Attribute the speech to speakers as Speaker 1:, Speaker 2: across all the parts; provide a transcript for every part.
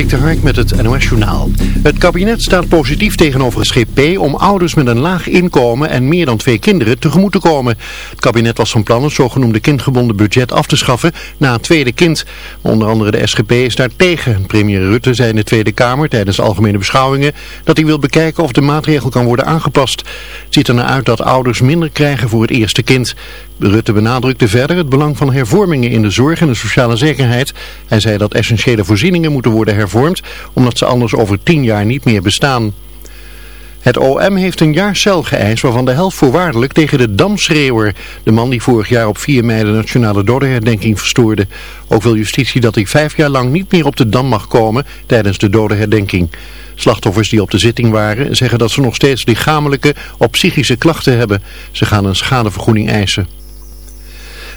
Speaker 1: Dik Hark met het NOS Journaal. Het kabinet staat positief tegenover SGP om ouders met een laag inkomen en meer dan twee kinderen tegemoet te komen. Het kabinet was van plan het zogenoemde kindgebonden budget af te schaffen na het tweede kind. Onder andere de SGP is daar tegen. Premier Rutte zei in de Tweede Kamer tijdens algemene beschouwingen dat hij wil bekijken of de maatregel kan worden aangepast. Het ziet er naar uit dat ouders minder krijgen voor het eerste kind. Rutte benadrukte verder het belang van hervormingen in de zorg en de sociale zekerheid. Hij zei dat essentiële voorzieningen moeten worden hervormd, omdat ze anders over tien jaar niet meer bestaan. Het OM heeft een jaar cel geëist waarvan de helft voorwaardelijk tegen de Damschreeuwer, de man die vorig jaar op 4 mei de nationale dodenherdenking verstoorde. Ook wil justitie dat hij vijf jaar lang niet meer op de Dam mag komen tijdens de dodenherdenking. Slachtoffers die op de zitting waren zeggen dat ze nog steeds lichamelijke of psychische klachten hebben. Ze gaan een schadevergoeding eisen.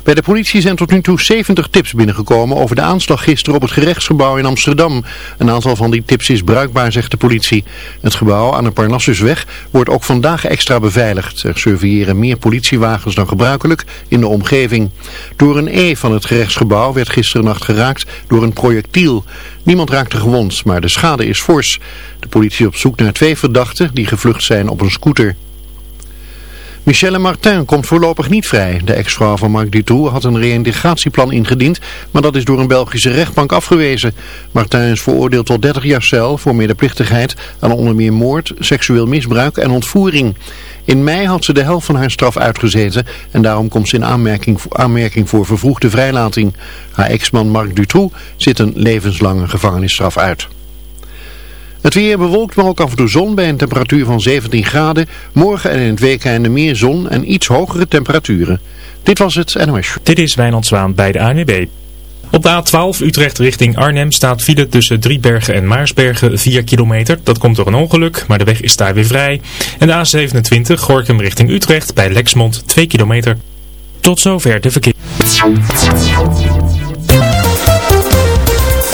Speaker 1: Bij de politie zijn tot nu toe 70 tips binnengekomen over de aanslag gisteren op het gerechtsgebouw in Amsterdam. Een aantal van die tips is bruikbaar, zegt de politie. Het gebouw aan de Parnassusweg wordt ook vandaag extra beveiligd. Er surveilleren meer politiewagens dan gebruikelijk in de omgeving. Door een E van het gerechtsgebouw werd gisteren nacht geraakt door een projectiel. Niemand raakte gewond, maar de schade is fors. De politie op zoek naar twee verdachten die gevlucht zijn op een scooter. Michelle Martin komt voorlopig niet vrij. De ex-vrouw van Marc Dutroux had een reïntegratieplan ingediend, maar dat is door een Belgische rechtbank afgewezen. Martin is veroordeeld tot 30 jaar cel voor medeplichtigheid aan onder meer moord, seksueel misbruik en ontvoering. In mei had ze de helft van haar straf uitgezeten en daarom komt ze in aanmerking, aanmerking voor vervroegde vrijlating. Haar ex-man Marc Dutroux zit een levenslange gevangenisstraf uit. Het weer bewolkt, maar ook af en toe zon bij een temperatuur van 17 graden. Morgen en in het weekende meer zon en iets hogere temperaturen. Dit was het NOS.
Speaker 2: Dit is Wijnand Zwaan bij de ANWB. Op de A12 Utrecht richting Arnhem staat file tussen Driebergen en Maarsbergen 4 kilometer. Dat komt door een ongeluk, maar de weg is daar weer vrij. En de A27 Gorkum richting Utrecht bij Lexmond 2 kilometer. Tot zover de verkeer.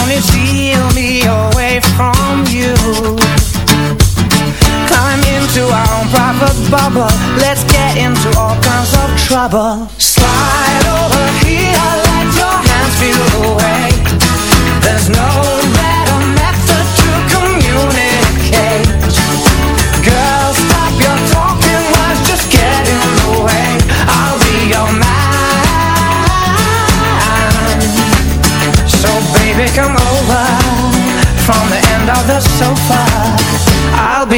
Speaker 3: Only steal me away from you. Climb into our own private bubble. Let's get into all kinds of trouble. Slide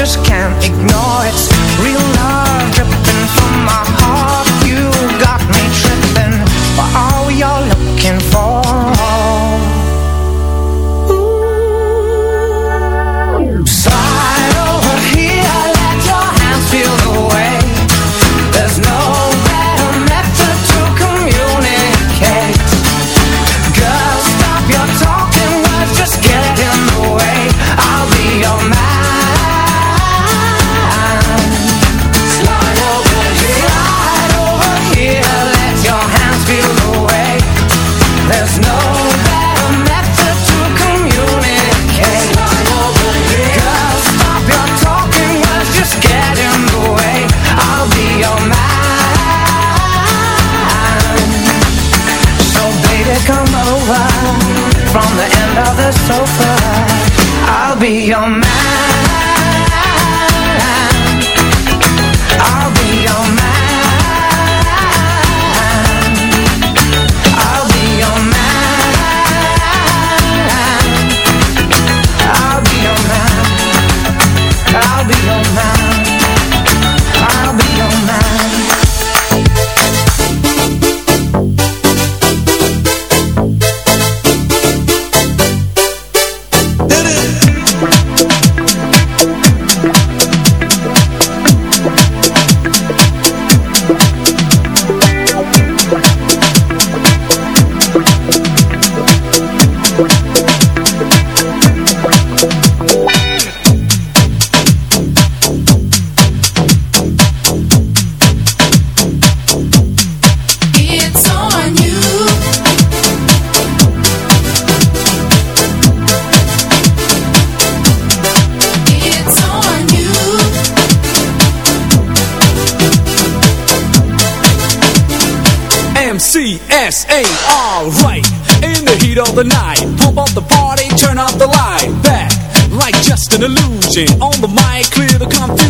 Speaker 3: Just can't ignore. it. real love
Speaker 4: MCSA, alright. In the heat of the night, pump up the party, turn up the light. Back, like just an illusion. On the mic, clear the confusion.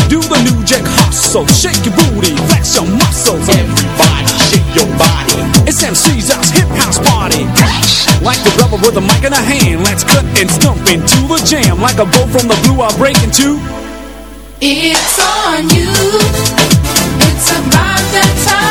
Speaker 4: do the new jack hustle. Shake your booty, flex your muscles. Everybody, shake your body. It's MC's house, hip house party. Like the rubber with a mic in a hand. Let's cut and stump into the jam. Like a bolt from the blue, I'll break into.
Speaker 5: It's on you. It's about that time.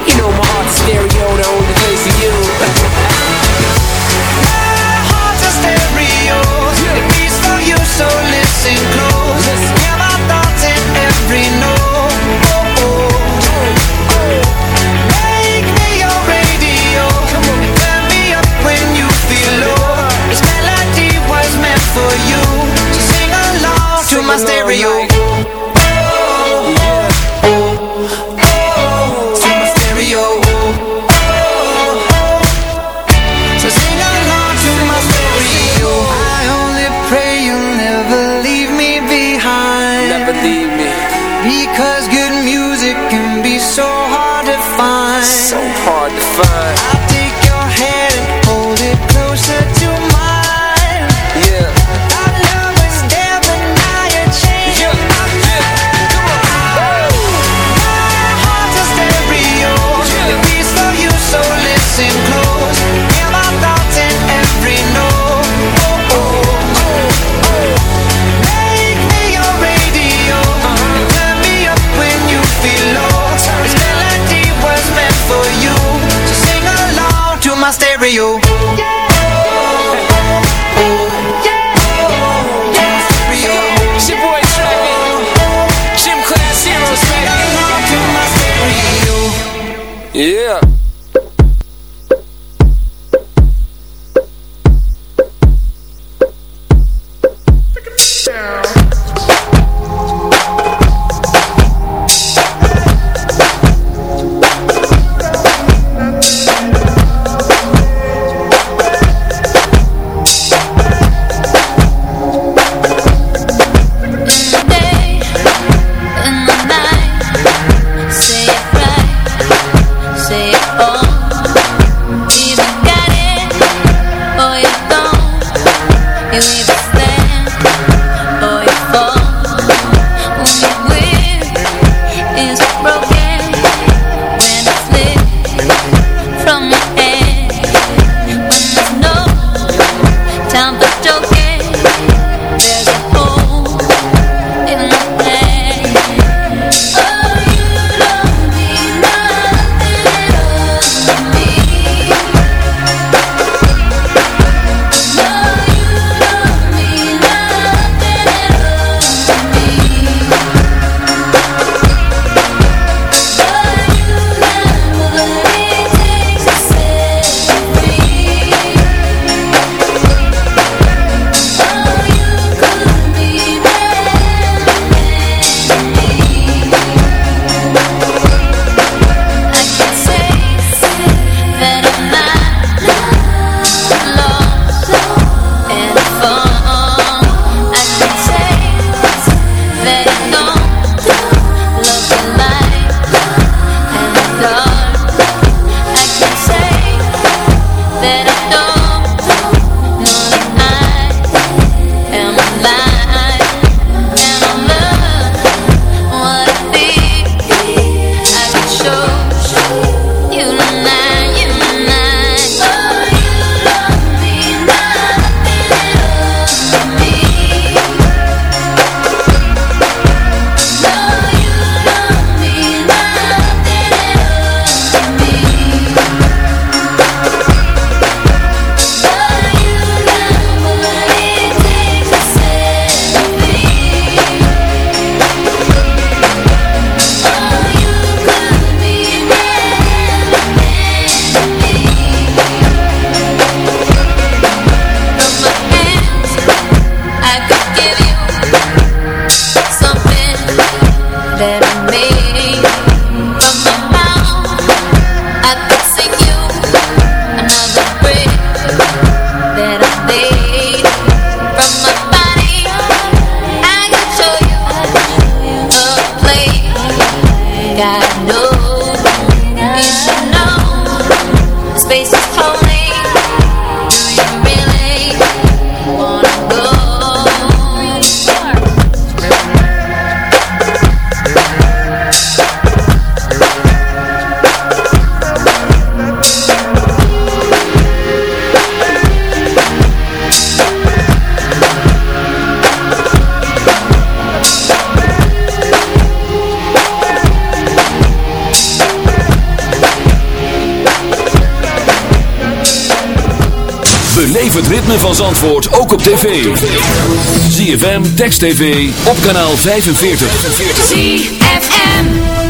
Speaker 6: ZFM, Text TV, op kanaal 45.
Speaker 3: ZFM.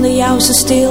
Speaker 7: Zonder jou zo stil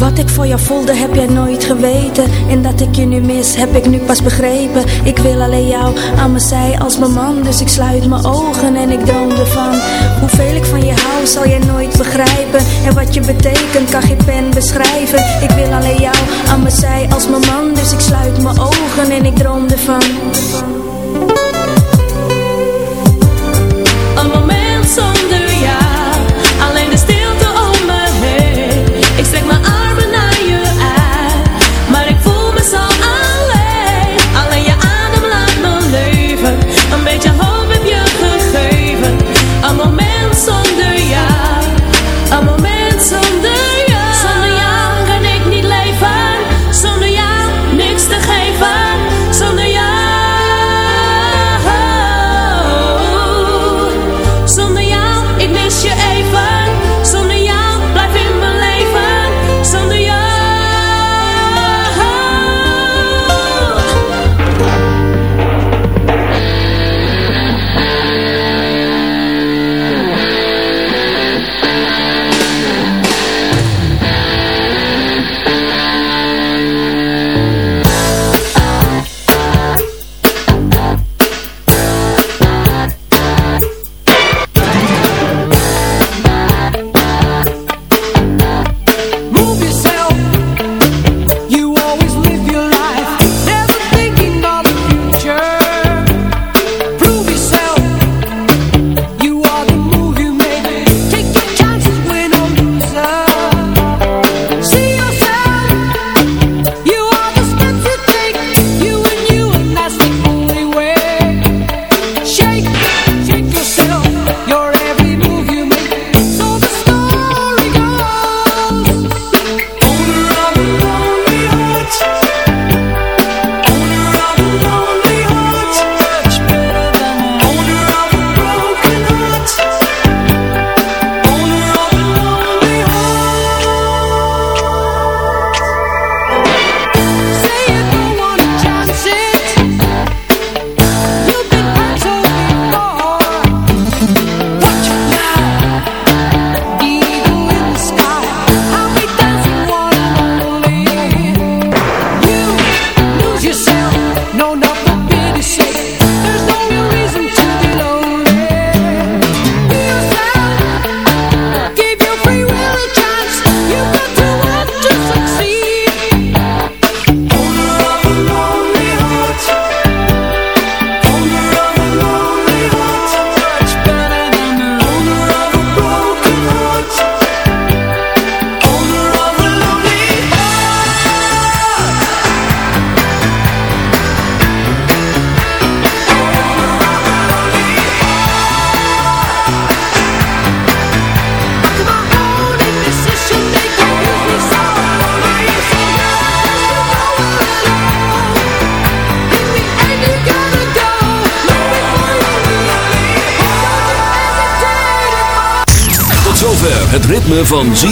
Speaker 7: Wat ik voor jou voelde heb jij nooit geweten. En dat ik je nu mis heb ik nu pas begrepen. Ik wil alleen jou aan mijn zij als mijn man. Dus ik sluit mijn ogen en ik droom ervan. Hoeveel ik van je hou zal jij nooit begrijpen. En wat je betekent kan geen pen beschrijven. Ik wil alleen jou aan mijn zij als mijn man. Dus ik sluit mijn ogen en ik droom ervan